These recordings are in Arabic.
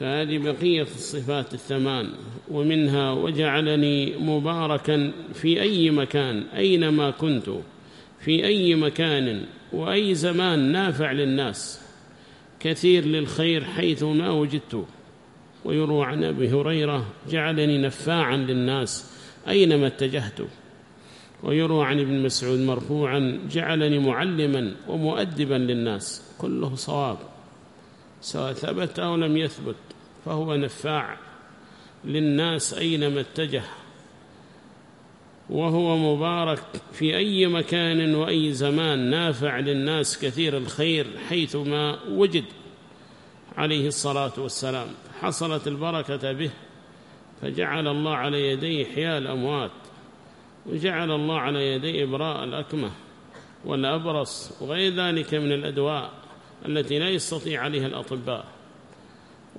فهذه بقية الصفات الثمان ومنها وجعلني مباركا في أي مكان أينما كنت في أي مكان وأي زمان نافع للناس كثير للخير حيث ما وجدت. ويروى عن أبي هريرة جعلني نفاعا للناس أينما اتجهت. ويروى عن ابن مسعود مرفوعا جعلني معلما ومؤدبا للناس كله صواب سواء ثبت أو لم يثبت. فهو نفاع للناس أينما اتجه وهو مبارك في أي مكان وأي زمان نافع للناس كثير الخير حيثما وجد عليه الصلاة والسلام. حصلت البركة به فجعل الله على يديه حياء الأموات وجعل الله على يديه إبراء الأكمة والأبرص وغير ذلك من الأدواء التي لا يستطيع عليها الأطباء.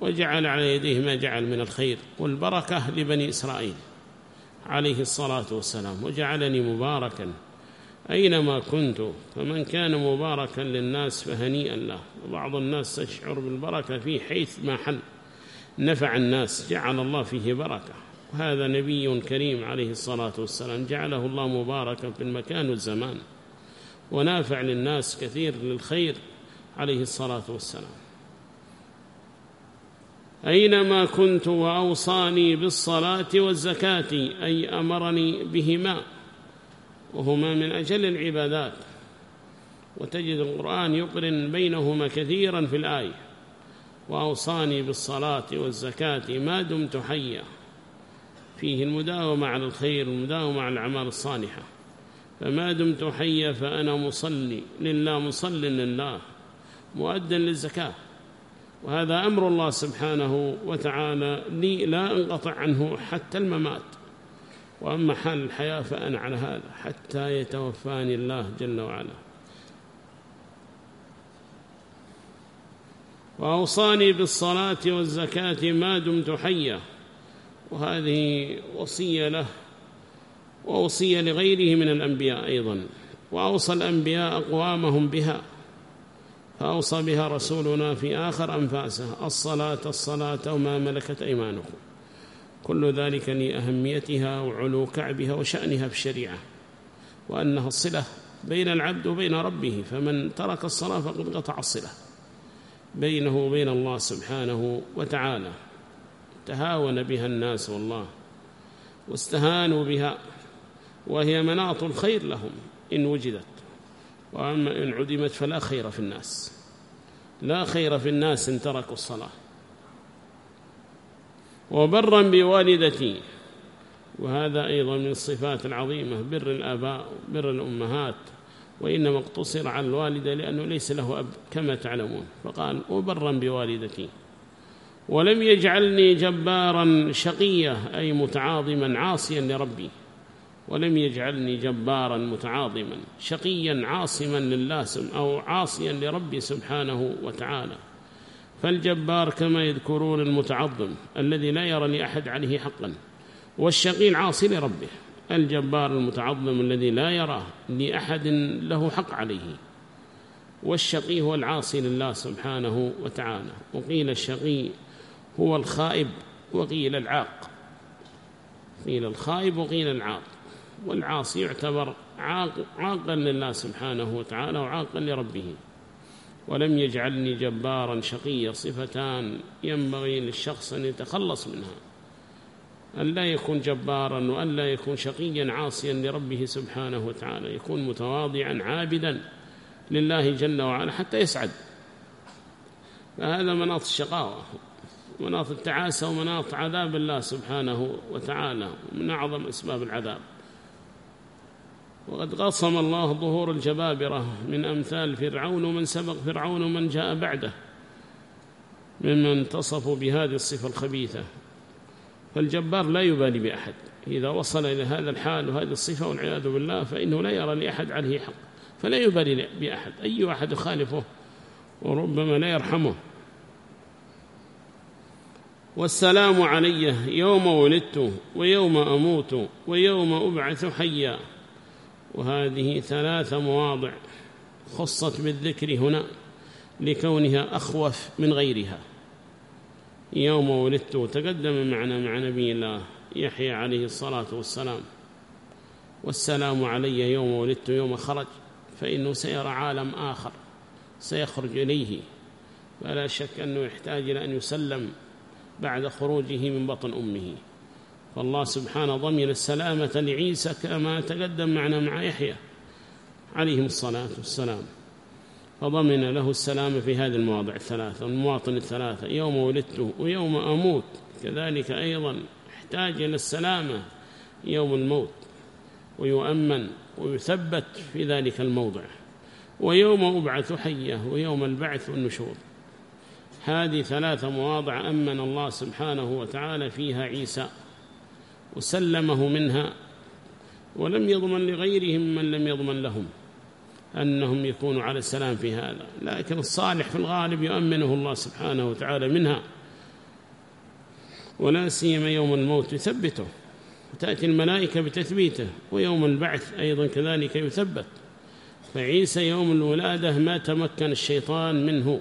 وجعل على يديه ما جعل من الخير. والبركة لبني إسرائيل عليه الصلاة والسلام. وجعلني مباركا أينما كنت فمن كان مباركا للناس فهنيئا له. وبعض الناس تشعر بالبركة فيه حيث ما حل. نفع الناس جعل الله فيه بركة. وهذا نبي كريم عليه الصلاة والسلام. جعله الله مباركا في المكان والزمان. ونافع للناس كثير للخير عليه الصلاة والسلام. أينما كنت وأوصاني بالصلاة والزكاة أي أمرني بهما وهما من أجل العبادات. وتجد القرآن يقرن بينهما كثيرا في الآية. وأوصاني بالصلاة والزكاة ما دمت حيا. فيه المداومة على الخير والمداومة على الأعمال الصالحة. فما دمت حيا فأنا مصلي لله مصل لله مؤدا للزكاة. وهذا أمر الله سبحانه وتعالى. لي لا أنقطع عنه حتى الممات. وأما حال الحياة فأنا على هذا حتى يتوفاني الله جل وعلا. وأوصاني بالصلاة والزكاة ما دمت حيا. وهذه وصية له ووصية لغيره من الأنبياء أيضا. وأوصى الأنبياء أقوامهم بها. فأوصى بها رسولنا في آخر أنفاسه الصلاة الصلاة وما ملكت أيمانكم. كل ذلك لأهميتها وعلو كعبها وشأنها في الشريعة. وأنها الصلة بين العبد وبين ربه فمن ترك الصلاة فقد قطع الصلة. بينه وبين الله سبحانه وتعالى. تهاون بها الناس والله. واستهانوا بها. وهي مناط الخير لهم إن وجدت. وأما إن عدمت فلا خير في الناس. لا خير في الناس إن تركوا الصلاة. وبرا بوالدتي وهذا أيضا من الصفات العظيمة بر الآباء بر الأمهات وإنما اقتصر على الوالدة لأنه ليس له أب كما تعلمون. فقال وبرا بوالدتي ولم يجعلني جبارا شقيا أي متعاظما عاصيا لربي ولم يجعلني جبارا متعاظما شقيا عاصما لله أو عاصيا لربي سبحانه وتعالى. فالجبار كما يذكرون المتعظم الذي لا يرى لأحد عليه حقا والشقي العاصي لربه. الجبار المتعظم الذي لا يرى لأحد له حق عليه والشقي هو العاصي لله سبحانه وتعالى. وقيل الشقي هو الخائب وقيل العاق. قيل الخائب وقيل العاق. والعاصي يعتبر عاقا لله سبحانه وتعالى وعاقا لربه. ولم يجعلني جبارا شقيا صفتان ينبغي للشخص أن يتخلص منها. أن لا يكون جبارا وأن لا يكون شقيا عاصيا لربه سبحانه وتعالى. يكون متواضعا عابدا لله جل وعلا حتى يسعد. فهذا مناط الشقاوة مناط التعاسة ومناط عذاب الله سبحانه وتعالى من أعظم أسباب العذاب. وقد قصم الله ظهور الجبابرة من أمثال فرعون ومن سبق فرعون ومن جاء بعده ممن انتصفوا بهذه الصفة الخبيثة. فالجبار لا يبالي بأحد. إذا وصل إلى هذا الحال وهذه الصفة والعياذ بالله فإنه لا يرى لأحد عليه حق. فلا يبالي بأحد. أي أحد يخالفه وربما لا يرحمه. والسلام علي يوم ولدت ويوم أموت ويوم أبعث حيا. وهذه ثلاث مواضع خصت بالذكر هنا لكونها أخوف من غيرها. يوم ولدت تقدم معنا مع نبي الله يحيى عليه الصلاة والسلام. والسلام علي يوم ولدت يوم خرج فإنه سيرى عالم آخر سيخرج إليه. فلا شك أنه يحتاج إلى أن يسلم بعد خروجه من بطن أمه. فالله سبحانه ضمن السلامة لعيسى كما تقدم معنا مع يحيى عليهم الصلاة والسلام. فضمن له السلام في هذه المواضع الثلاثة والمواطن الثلاثة يوم ولدت ويوم أموت. كذلك أيضا احتاج إلى السلامة يوم الموت ويؤمن ويثبت في ذلك الموضع. ويوم أبعث حية ويوم البعث والنشور هذه ثلاث مواضع أمن الله سبحانه وتعالى فيها عيسى. وسلمه منها ولم يضمن لغيرهم من لم يضمن لهم أنهم يكونوا على السلام في هذا. لكن الصالح في الغالب يؤمنه الله سبحانه وتعالى منها ولا سيما يوم الموت يثبته. وتأتي الملائكة بتثبيته ويوم البعث أيضا كذلك يثبت. فعيسى يوم الولادة ما تمكن الشيطان منه.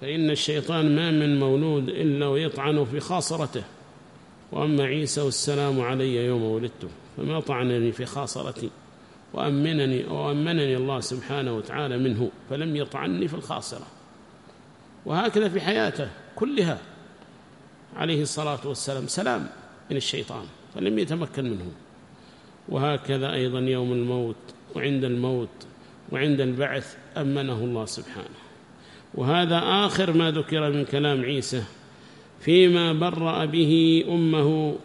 فإن الشيطان ما من مولود إلا ويطعن في خاصرته. وأما عيسى والسلام علي يوم ولدته فما طعنني في خاصرتي وأمنني وأمنني الله سبحانه وتعالى منه فلم يطعني في الخاصرة. وهكذا في حياته كلها. عليه الصلاة والسلام سلام من الشيطان فلم يتمكن منه. وهكذا أيضا يوم الموت وعند الموت وعند البعث أمنه الله سبحانه. وهذا آخر ما ذكر من كلام عيسى. فيما برأ به أمه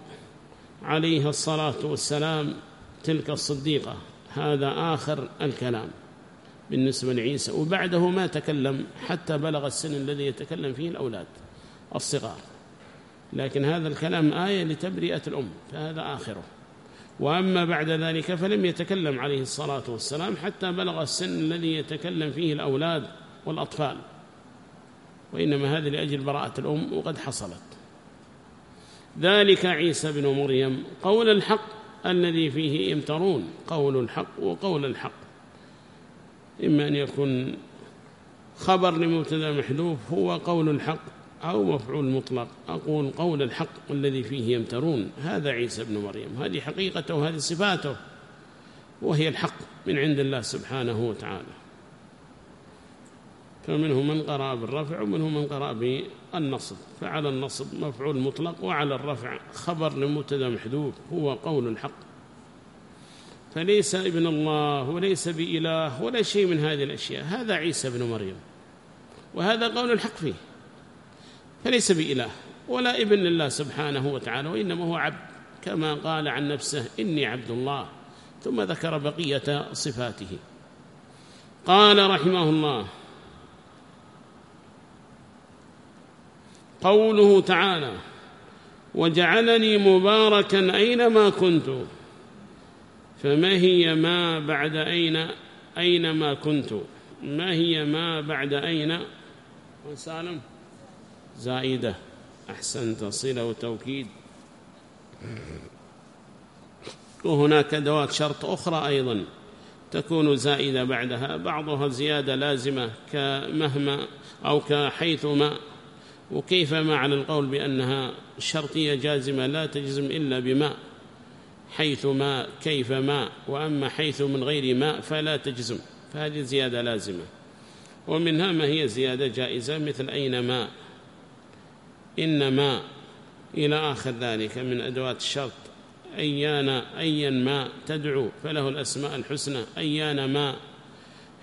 عليها الصلاة والسلام تلك الصديقة. هذا آخر الكلام بالنسبة لعيسى. وبعده ما تكلم حتى بلغ السن الذي يتكلم فيه الأولاد الصغار. لكن هذا الكلام آية لتبرئة الأم فهذا آخره. وأما بعد ذلك فلم يتكلم عليه الصلاة والسلام حتى بلغ السن الذي يتكلم فيه الأولاد والأطفال. وإنما هذا لأجل براءة الأم وقد حصلت. ذلك عيسى بن مريم قول الحق الذي فيه يمترون قول الحق وقول الحق. إما أن يكون خبر لمبتدا محذوف هو قول الحق أو مفعول مطلق أقول قول الحق الذي فيه يمترون. هذا عيسى بن مريم هذه حقيقته وهذه صفاته وهي الحق من عند الله سبحانه وتعالى. فمنهم من قرأ بالرفع ومنهم من قرأ بالنصب. فعلى النصب مفعول مطلق وعلى الرفع خبر لمبتدا محذوف هو قول الحق. فليس ابن الله وليس بإله ولا شيء من هذه الأشياء. هذا عيسى بن مريم. وهذا قول الحق فيه. فليس بإله ولا ابن لله سبحانه وتعالى وإنما هو عبد. كما قال عن نفسه إني عبد الله. ثم ذكر بقية صفاته. قال رحمه الله قوله تعالى وجعلني مباركا أينما كنت فما هي ما بعد أين أينما كنت ما هي ما بعد أين؟ وسالم زائدة أحسنت صلة وتوكيد. وهناك أدوات شرط أخرى أيضا تكون زائدة بعدها بعضها زيادة لازمة كمهما أو كحيثما. وكيف ما على القول بأنها شرطية جازمة لا تجزم إلا بماء؟ حيث ما كيف ما وأما حيث من غير ماء فلا تجزم. فهذه زيادة لازمة. ومنها ما هي زيادة جائزة؟ مثل أين ما؟ إنما إلى آخر ذلك من أدوات الشرط. أيان أيا ما تدعو فله الأسماء الحسنى. أيان ما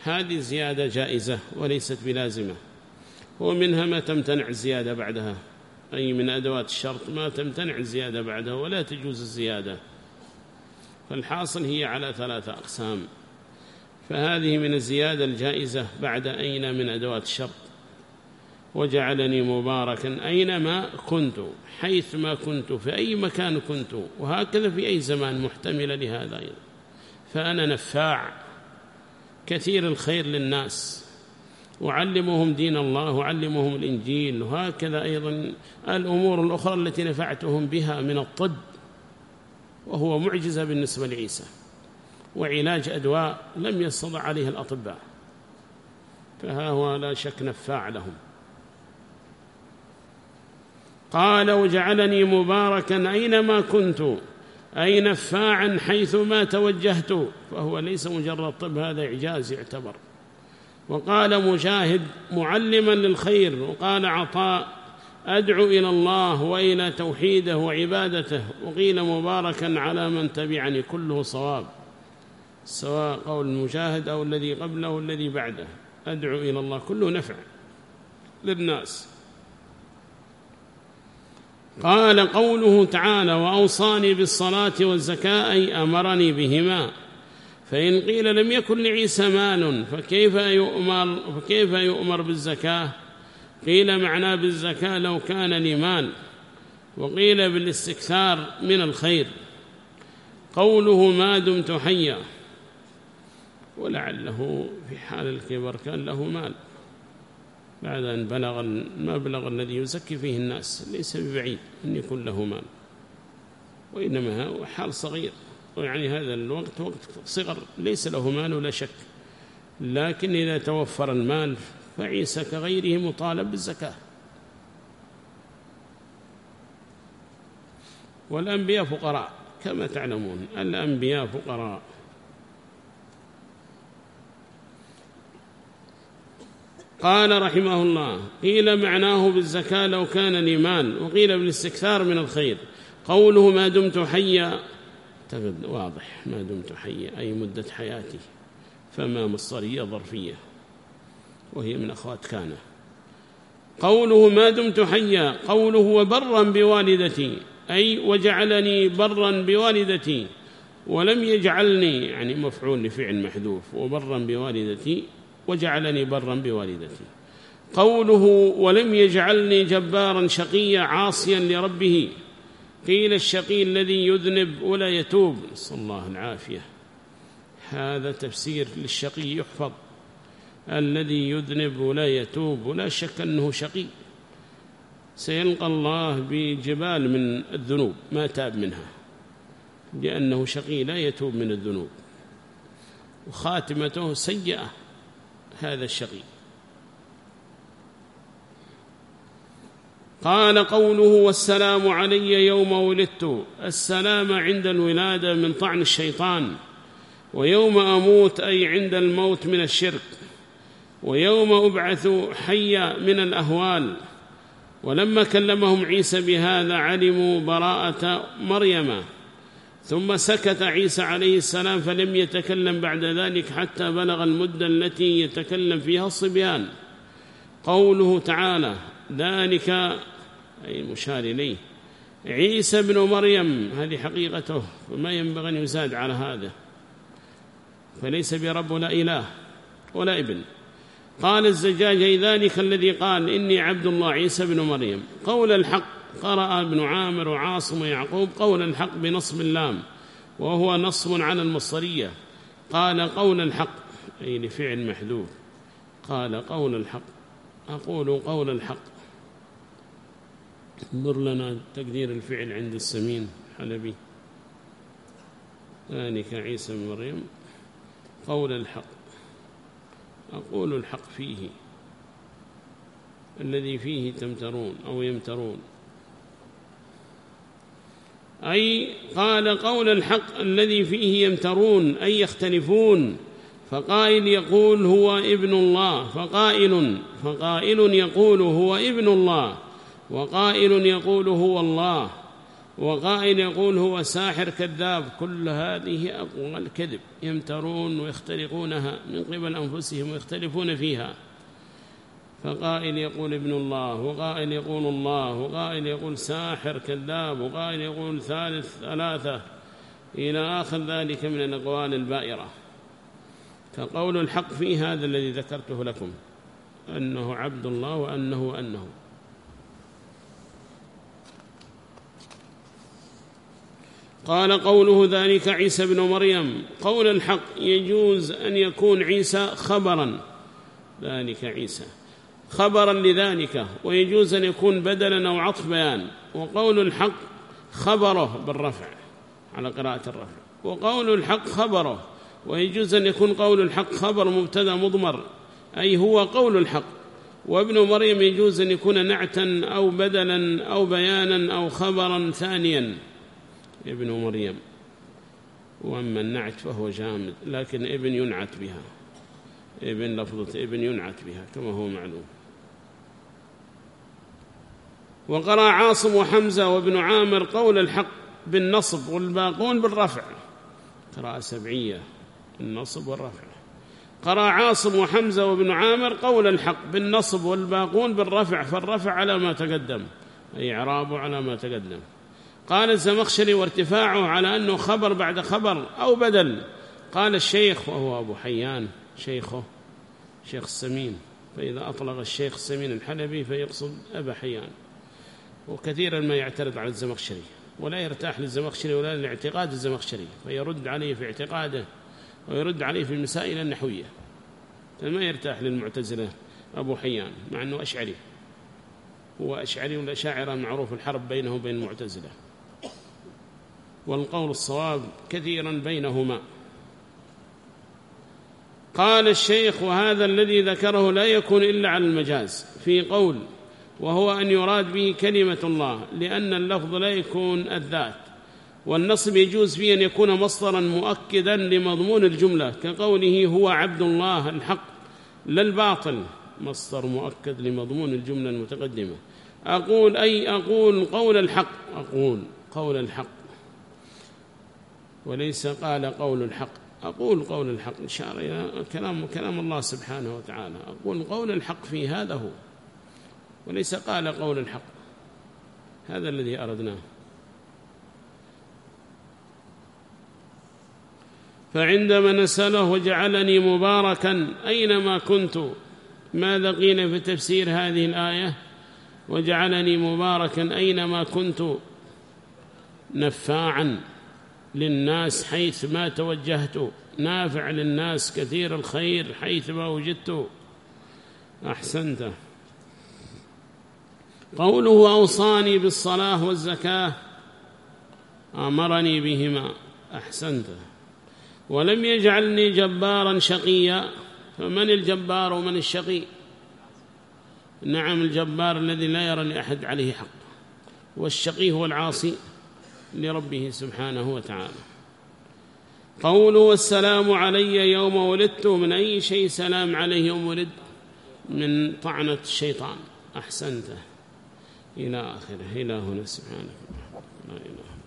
هذه زيادة جائزة وليست بلازمة. ومنها ما تمتنع الزيادة بعدها. أي من أدوات الشرط ما تمتنع الزيادة بعدها ولا تجوز الزيادة. فالحاصل هي على ثلاثة أقسام. فهذه من الزيادة الجائزة بعد أين من أدوات الشرط. وجعلني مباركا أينما كنت حيث ما كنت في أي مكان كنت وهكذا في أي زمان محتمل لهذا أيضا. فأنا نفاع. كثير الخير للناس. أعلمهم دين الله أعلمهم الإنجيل. وهكذا أيضا الأمور الأخرى التي نفعتهم بها من الطب وهو معجزة بالنسبة لعيسى وعلاج أدواء لم يستطع عليه الأطباء. فها هو لا شك نفاع لهم. قال وجعلني مباركا أينما كنت أي نفاعا حيثما توجهت. فهو ليس مجرد طب هذا إعجاز يعتبر. وقال مجاهد معلما للخير وقال عطاء أدعو إلى الله وإلى توحيده وعبادته وقيل مباركا على من تبعني كله صواب سواء قول المجاهد أو الذي قبله الذي بعده أدعو إلى الله كله نفع للناس قال قوله تعالى وأوصاني بالصلاة والزكاة أي أمرني بهما فإن قيل لم يكن لعيسى مال فكيف يؤمر, فكيف يؤمر بالزكاة؟ قيل معناه بالزكاة لو كان لي مال. وقيل بالاستكثار من الخير. قوله ما دمت حيا. ولعله في حال الكبر كان له مال. بعد أن بلغ المبلغ الذي يزكي فيه الناس ليس ببعيد أن يكون له مال. وإنما هو حال صغير. ويعني هذا الوقت وقت صغر ليس له مال ولا شك. لكن إذا توفر المال فعيسى كغيره مطالب بالزكاة. والأنبياء فقراء كما تعلمون الأنبياء فقراء. قال رحمه الله قيل معناه بالزكاة لو كان لي مال وقيل بالاستكثار من الخير. قوله ما دمت حيا واضح ما دمت حيا أي مدة حياتي. فما مصرية ظرفية وهي من أخوات كان قوله ما دمت حيا قوله وبرا بوالدتي أي وجعلني برا بوالدتي ولم يجعلني يعني مفعول لفعل محذوف وبرا بوالدتي وجعلني برا بوالدتي. قوله ولم يجعلني جبارا شقيا عاصيا لربه قيل الشقي الذي يذنب ولا يتوب. نسأل الله العافية. هذا تفسير للشقي يحفظ. الذي يذنب ولا يتوب ولا شك أنه شقي. سيلقى الله بجبال من الذنوب ما تاب منها. لأنه شقي لا يتوب من الذنوب. وخاتمته سيئة هذا الشقي. قال قوله والسلام علي يوم ولدت. السلام عند الولادة من طعن الشيطان. ويوم أموت أي عند الموت من الشرك. ويوم أبعث حيا من الأهوال. ولما كلمهم عيسى بهذا علموا براءة مريم. ثم سكت عيسى عليه السلام فلم يتكلم بعد ذلك حتى بلغ المدة التي يتكلم فيها الصبيان. قوله تعالى ذلك أي المشار إليه. عيسى بن مريم هذه حقيقته وما ينبغي أن يزاد على هذا. فليس برب ولا إله ولا إبن. قال الزجاج أي ذلك الذي قال إني عبد الله عيسى بن مريم. قول الحق قرأ ابن عامر وعاصم ويعقوب قول الحق بنصب اللام وهو نصب على المصرية. قال قول الحق أي لفعل محذوف. قال قول الحق أقول قول الحق. انظر لنا تقدير الفعل عند السمين حلبي. ذلك عيسى بن مريم. قول الحق. أقول الحق فيه. الذي فيه تمترون أو يمترون. أي قال قول الحق الذي فيه يمترون أي يختلفون. فقائل يقول هو ابن الله فقائل فقائل يقول هو ابن الله. وقائل يقول هو الله وقائل يقول هو ساحر كذاب كل هذه أقوال كذب يمترون ويختلقونها من قبل أنفسهم ويختلفون فيها. فقائل يقول ابن الله وقائل يقول الله وقائل يقول ساحر كذاب وقائل يقول ثالث ثلاثة إلى آخر ذلك من الأقوال البائرة. فقول الحق في هذا الذي ذكرته لكم أنه عبد الله وأنه وأنه قال قوله ذلك عيسى بن مريم. قول الحق يجوز أن يكون عيسى خبرا. ذلك عيسى. خبرا لذلك ويجوز أن يكون بدلا أو عطف بيان وقول الحق خبره بالرفع على قراءة الرفع. وقول الحق خبره ويجوز أن يكون قول الحق خبر مبتدأ مضمر. أي هو قول الحق. وابن مريم يجوز أن يكون نعتا أو بدلا أو بيانا أو خبرا ثانيا. ابن مريم. وأما النعت فهو جامد لكن ابن ينعت بها. ابن لفظة ابن ينعت بها كما هو معلوم. وقرأ عاصم وحمزة وابن عامر قول الحق بالنصب والباقون بالرفع. قراءة سبعية النصب والرفع. قرأ عاصم وحمزة وابن عامر قول الحق بالنصب والباقون بالرفع فالرفع على ما تقدم أي إعرابه على ما تقدم. قال الزمخشري وارتفاعه على أنه خبر بعد خبر أو بدل. قال الشيخ وهو أبو حيان شيخه شيخ السمين. فإذا أطلق الشيخ السمين الحلبي فيقصد أبا حيان. وكثيرا ما يعترض على الزمخشري ولا يرتاح للزمخشري ولا لاعتقاد الزمخشري فيرد عليه في اعتقاده ويرد عليه في المسائل النحوية. فما يرتاح للمعتزلة أبو حيان مع أنه أشعري. هو أشعري والأشاعرة معروف الحرب بينه وبين المعتزلة. والقول الصواب كثيرا بينهما. قال الشيخ وهذا الذي ذكره لا يكون إلا على المجاز في قول وهو أن يراد به كلمة الله لأن اللفظ لا يكون الذات والنصب يجوز فيه أن يكون مصدرا مؤكدا لمضمون الجملة كقوله هو عبد الله الحق لا الباطل مصدر مؤكد لمضمون الجملة المتقدمة. أقول أي أقول قول الحق أقول قول الحق. وليس قال قول الحق. أقول قول الحق إشارة إلى كلام, كلام الله سبحانه وتعالى. أقول قول الحق في هذا هو وليس قال قول الحق. هذا الذي أردناه. فعندما نسأله وجعلني مباركا أينما كنت ماذا قيل في تفسير هذه الآية؟ وجعلني مباركا أينما كنت نفاعا. للناس حيث ما توجهت. نافع للناس كثير الخير حيث ما وجدت. أحسنت. قوله أوصاني بالصلاة والزكاة أمرني بهما. أحسنت. ولم يجعلني جبارا شقيا. فمن الجبار ومن الشقي؟ نعم الجبار الذي لا يرى لأحد عليه حق. والشقي هو العاصي. لربه سبحانه وتعالى. قوله والسلام علي يوم ولدت من أي شيء سلام عليه يوم ولد من طعنة الشيطان. أحسنته. إلى آخره. إلى هنا. سبحانه لا إله